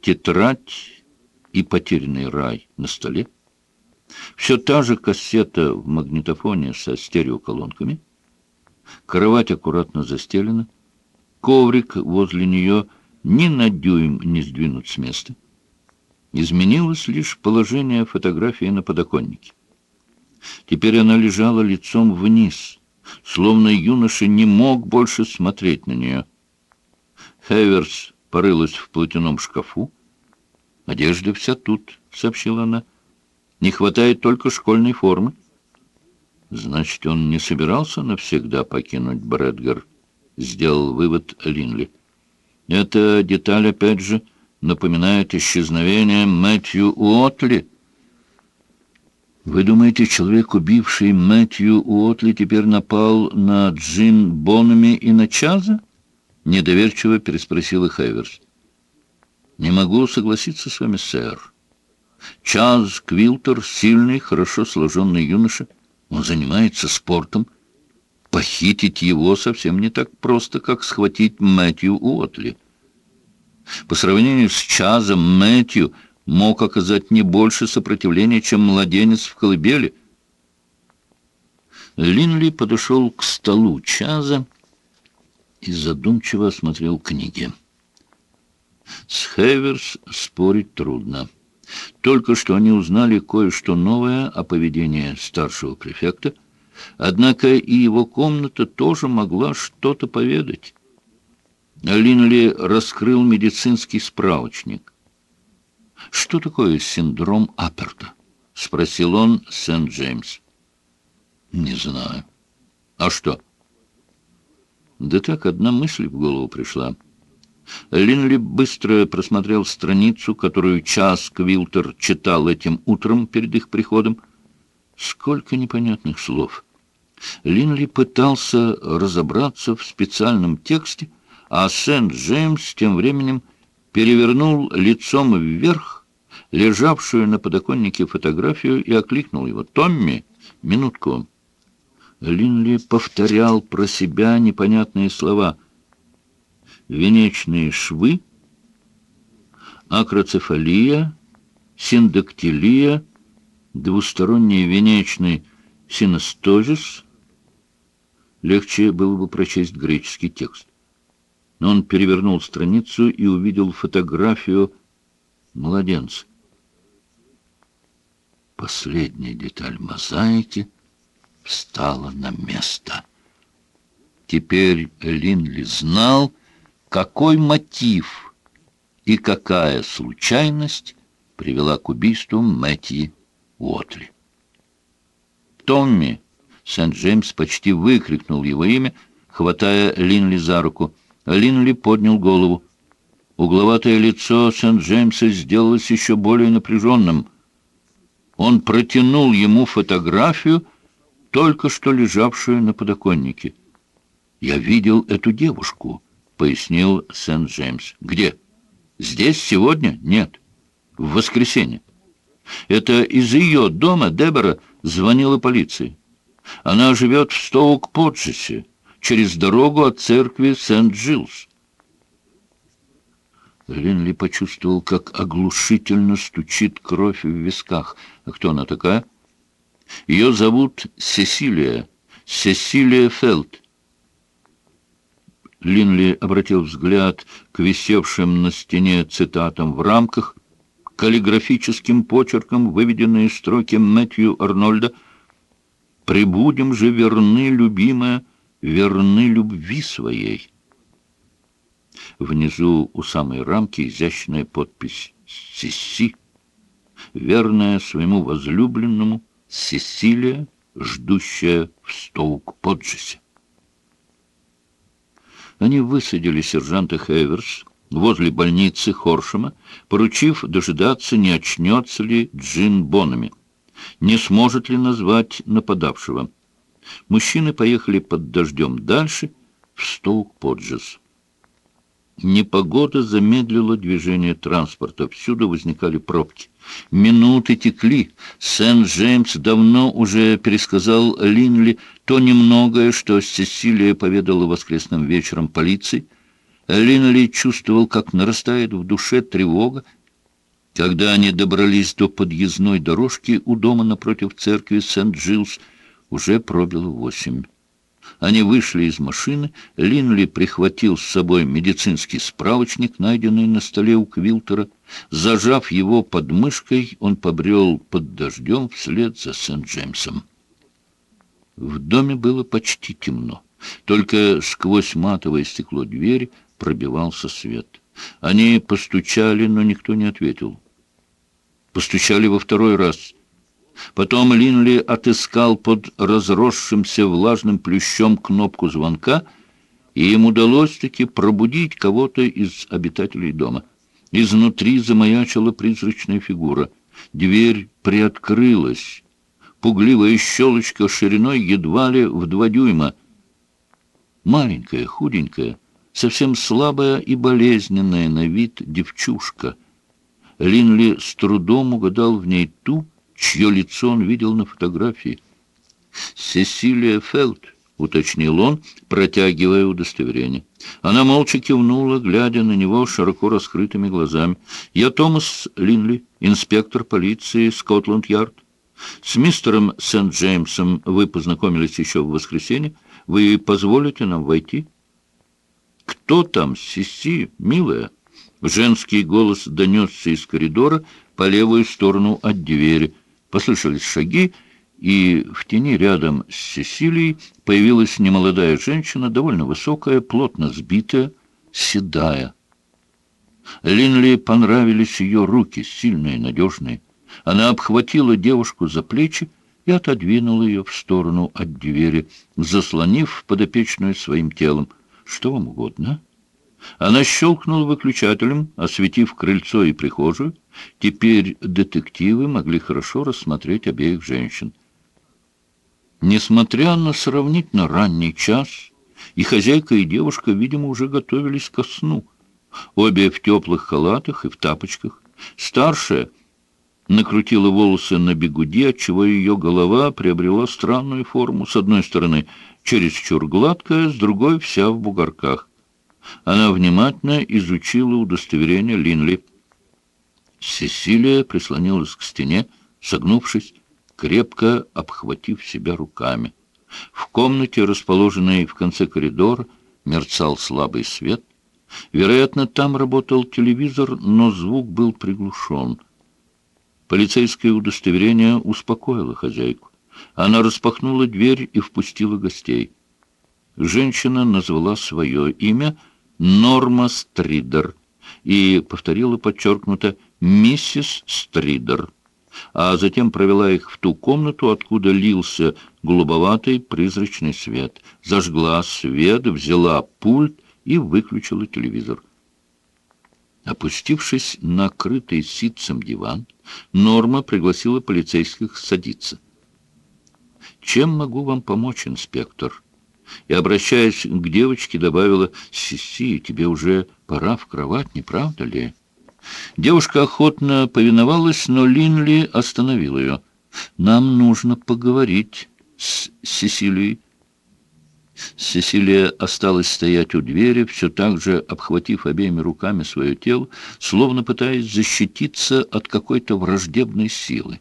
тетрадь и потерянный рай на столе, все та же кассета в магнитофоне со стереоколонками — Кровать аккуратно застелена. Коврик возле нее ни на дюйм не сдвинут с места. Изменилось лишь положение фотографии на подоконнике. Теперь она лежала лицом вниз, словно юноша не мог больше смотреть на нее. Хеверс порылась в платяном шкафу. «Одежда вся тут», — сообщила она. «Не хватает только школьной формы». Значит, он не собирался навсегда покинуть Брэдгар, сделал вывод Линли. Эта деталь, опять же, напоминает исчезновение Мэтью Уотли. Вы думаете, человек, убивший Мэтью Уотли, теперь напал на Джин Бонами и на Чаза? Недоверчиво переспросила Хайверс. Не могу согласиться с вами, сэр. Чаз Квилтер — сильный, хорошо сложенный юноша — он занимается спортом. Похитить его совсем не так просто, как схватить Мэтью Уотли. По сравнению с Чазом, Мэтью мог оказать не больше сопротивления, чем младенец в колыбели. Линли подошел к столу Чаза и задумчиво осмотрел книги. С Хеверс спорить трудно. Только что они узнали кое-что новое о поведении старшего префекта, однако и его комната тоже могла что-то поведать. Линли раскрыл медицинский справочник. «Что такое синдром Аперта?» — спросил он Сент-Джеймс. «Не знаю». «А что?» «Да так, одна мысль в голову пришла». Линли быстро просмотрел страницу, которую час Квилтер читал этим утром перед их приходом. Сколько непонятных слов. Линли пытался разобраться в специальном тексте, а Сент-Джеймс тем временем перевернул лицом вверх лежавшую на подоконнике фотографию и окликнул его. «Томми, минутку!» Линли повторял про себя непонятные слова — венечные швы, акроцефалия, синдактилия, двусторонний венечный синестозис. Легче было бы прочесть греческий текст. Но он перевернул страницу и увидел фотографию младенца. Последняя деталь мозаики встала на место. Теперь Линли знал, какой мотив и какая случайность привела к убийству Мэтти Уотли. «Томми!» — Сент-Джеймс почти выкрикнул его имя, хватая Линли за руку. Линли поднял голову. Угловатое лицо Сент-Джеймса сделалось еще более напряженным. Он протянул ему фотографию, только что лежавшую на подоконнике. «Я видел эту девушку», — пояснил Сент-Джеймс. «Где? Здесь сегодня? Нет. В воскресенье. Это из ее дома Дебора звонила полиции. Она живет в Стоук-Поджесе, через дорогу от церкви Сент-Джилс. Линли почувствовал, как оглушительно стучит кровь в висках. А кто она такая? Ее зовут Сесилия. Сесилия Фелд. Линли обратил взгляд к висевшим на стене цитатам в рамках, каллиграфическим почерком выведенные строки Мэтью Арнольда «Прибудем же верны, любимая, верны любви своей». Внизу у самой рамки изящная подпись «Сиси», верная своему возлюбленному Сесилия, ждущая в Стоук-Поджесе. Они высадили сержанта Хейверс возле больницы Хоршема, поручив дожидаться, не очнется ли Джин Бонами, не сможет ли назвать нападавшего. Мужчины поехали под дождем дальше, в Стоук-Поджес. Непогода замедлила движение транспорта. Всюду возникали пробки. Минуты текли. Сент-Джеймс давно уже пересказал Линли то немногое, что Сесилия поведала воскресным вечером полиции. Линли чувствовал, как нарастает в душе тревога. Когда они добрались до подъездной дорожки у дома напротив церкви Сент-Джилс, уже пробило восемь. Они вышли из машины, Линли прихватил с собой медицинский справочник, найденный на столе у Квилтера. Зажав его под мышкой, он побрел под дождем вслед за Сент-Джеймсом. В доме было почти темно. Только сквозь матовое стекло двери пробивался свет. Они постучали, но никто не ответил. Постучали во второй раз — Потом Линли отыскал под разросшимся влажным плющом кнопку звонка, и им удалось-таки пробудить кого-то из обитателей дома. Изнутри замаячила призрачная фигура. Дверь приоткрылась. Пугливая щелочка шириной едва ли в два дюйма. Маленькая, худенькая, совсем слабая и болезненная на вид девчушка. Линли с трудом угадал в ней ту, чье лицо он видел на фотографии. «Сесилия Фелд», — уточнил он, протягивая удостоверение. Она молча кивнула, глядя на него широко раскрытыми глазами. «Я Томас Линли, инспектор полиции Скотланд-Ярд. С мистером Сент-Джеймсом вы познакомились еще в воскресенье. Вы позволите нам войти?» «Кто там, Сиси, милая?» Женский голос донесся из коридора по левую сторону от двери — Послышались шаги, и в тени рядом с Сесилией появилась немолодая женщина, довольно высокая, плотно сбитая, седая. Линли понравились ее руки, сильные, надежные. Она обхватила девушку за плечи и отодвинула ее в сторону от двери, заслонив подопечную своим телом. «Что вам угодно?» Она щелкнула выключателем, осветив крыльцо и прихожую. Теперь детективы могли хорошо рассмотреть обеих женщин. Несмотря на сравнительно ранний час, и хозяйка, и девушка, видимо, уже готовились ко сну. Обе в теплых халатах и в тапочках. Старшая накрутила волосы на бегуди, отчего ее голова приобрела странную форму. С одной стороны, чересчур гладкая, с другой — вся в бугорках. Она внимательно изучила удостоверение Линли. Сесилия прислонилась к стене, согнувшись, крепко обхватив себя руками. В комнате, расположенной в конце коридора, мерцал слабый свет. Вероятно, там работал телевизор, но звук был приглушен. Полицейское удостоверение успокоило хозяйку. Она распахнула дверь и впустила гостей. Женщина назвала свое имя — Норма Стридер и повторила подчеркнуто «Миссис Стридер», а затем провела их в ту комнату, откуда лился голубоватый призрачный свет, зажгла свет, взяла пульт и выключила телевизор. Опустившись на крытый ситцем диван, Норма пригласила полицейских садиться. «Чем могу вам помочь, инспектор?» И, обращаясь к девочке, добавила «Сиси, тебе уже пора в кровать, не правда ли?» Девушка охотно повиновалась, но Линли остановил ее. «Нам нужно поговорить с Сесилией». Сесилия осталась стоять у двери, все так же обхватив обеими руками свое тело, словно пытаясь защититься от какой-то враждебной силы.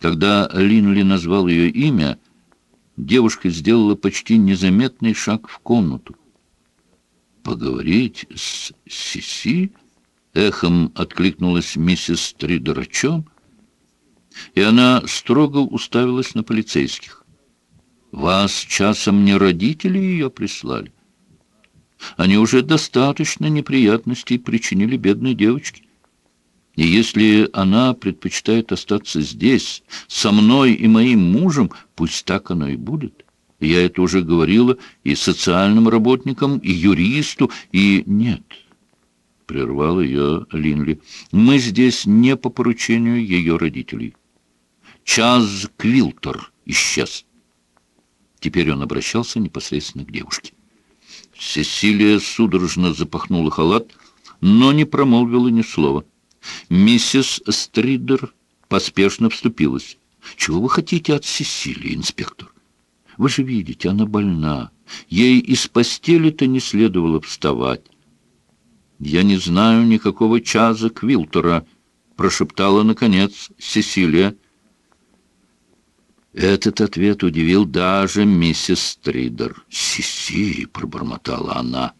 Когда Линли назвал ее имя, девушка сделала почти незаметный шаг в комнату. «Поговорить с Сиси?» — эхом откликнулась миссис Тридер. «О чем?» И она строго уставилась на полицейских. «Вас часом не родители ее прислали? Они уже достаточно неприятностей причинили бедной девочке. И если она предпочитает остаться здесь, со мной и моим мужем, пусть так оно и будет. Я это уже говорила и социальным работникам, и юристу, и... Нет, — прервал ее Линли, — мы здесь не по поручению ее родителей. Чаз Квилтер исчез. Теперь он обращался непосредственно к девушке. Сесилия судорожно запахнула халат, но не промолвила ни слова. Миссис Стридер поспешно вступилась. «Чего вы хотите от Сесилии, инспектор? Вы же видите, она больна. Ей из постели-то не следовало вставать». «Я не знаю никакого чаза Квилтера», — прошептала, наконец, Сесилия. Этот ответ удивил даже миссис Стридер. «Сиси!» — пробормотала она.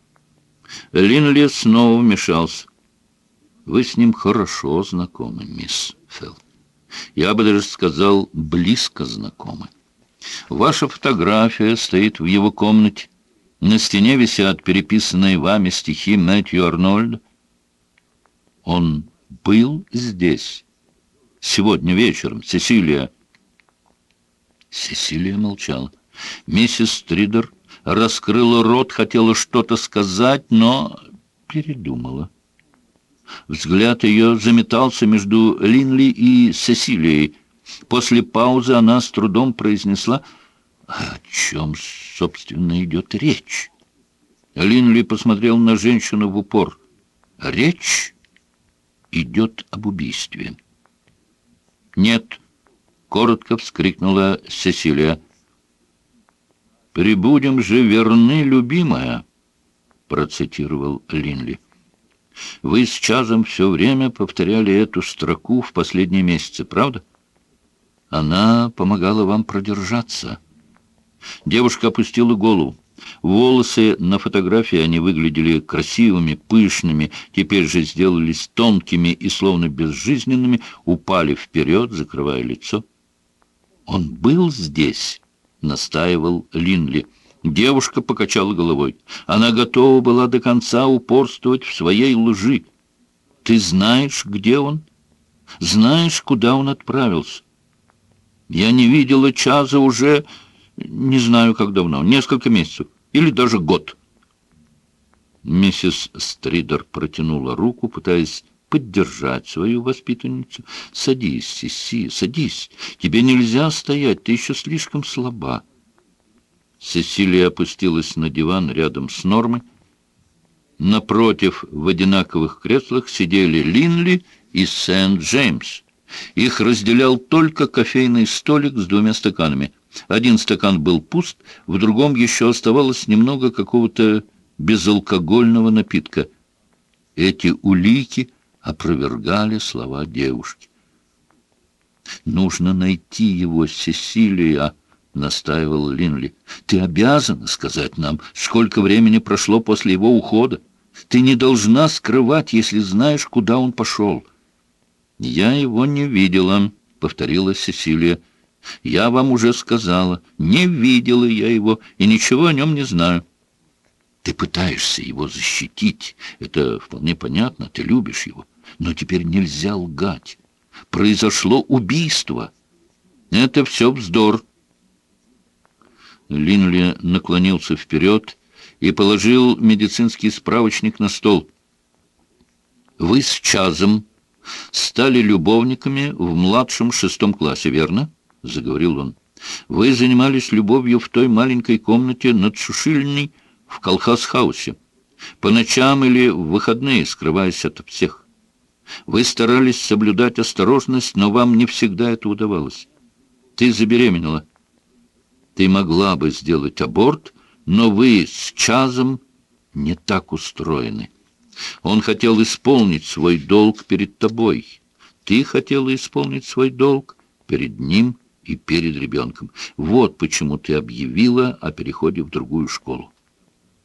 Линли снова вмешался. Вы с ним хорошо знакомы, мисс Фелл. Я бы даже сказал, близко знакомы. Ваша фотография стоит в его комнате. На стене висят переписанные вами стихи Мэтью Арнольда. Он был здесь. Сегодня вечером, Сесилия. Сесилия молчала. Миссис Стридер раскрыла рот, хотела что-то сказать, но передумала. Взгляд ее заметался между Линли и Сесилией. После паузы она с трудом произнесла, «О чем, собственно, идет речь?» Линли посмотрел на женщину в упор. «Речь идет об убийстве». «Нет», — коротко вскрикнула Сесилия. «Прибудем же верны, любимая», — процитировал Линли. Вы с Чазом все время повторяли эту строку в последние месяцы, правда? Она помогала вам продержаться. Девушка опустила голову. Волосы на фотографии они выглядели красивыми, пышными, теперь же сделались тонкими и словно безжизненными, упали вперед, закрывая лицо. «Он был здесь», — настаивал Линли. Девушка покачала головой. Она готова была до конца упорствовать в своей лжи. «Ты знаешь, где он? Знаешь, куда он отправился? Я не видела Чаза уже, не знаю, как давно, несколько месяцев или даже год». Миссис Стридер протянула руку, пытаясь поддержать свою воспитанницу. «Садись, Сиси, садись. Тебе нельзя стоять, ты еще слишком слаба». Сесилия опустилась на диван рядом с Нормой. Напротив, в одинаковых креслах сидели Линли и Сент-Джеймс. Их разделял только кофейный столик с двумя стаканами. Один стакан был пуст, в другом еще оставалось немного какого-то безалкогольного напитка. Эти улики опровергали слова девушки. «Нужно найти его, Сесилия», — настаивал Линли. «Ты обязана сказать нам, сколько времени прошло после его ухода. Ты не должна скрывать, если знаешь, куда он пошел». «Я его не видела», — повторила Сесилия. «Я вам уже сказала, не видела я его и ничего о нем не знаю». «Ты пытаешься его защитить, это вполне понятно, ты любишь его, но теперь нельзя лгать. Произошло убийство». «Это все вздор», Линли наклонился вперед и положил медицинский справочник на стол. «Вы с Чазом стали любовниками в младшем шестом классе, верно?» — заговорил он. Вы занимались любовью в той маленькой комнате над сушильней в колхоз-хаусе, по ночам или в выходные, скрываясь от всех. Вы старались соблюдать осторожность, но вам не всегда это удавалось. Ты забеременела. Ты могла бы сделать аборт, но вы с Чазом не так устроены. Он хотел исполнить свой долг перед тобой. Ты хотела исполнить свой долг перед ним и перед ребенком. Вот почему ты объявила о переходе в другую школу.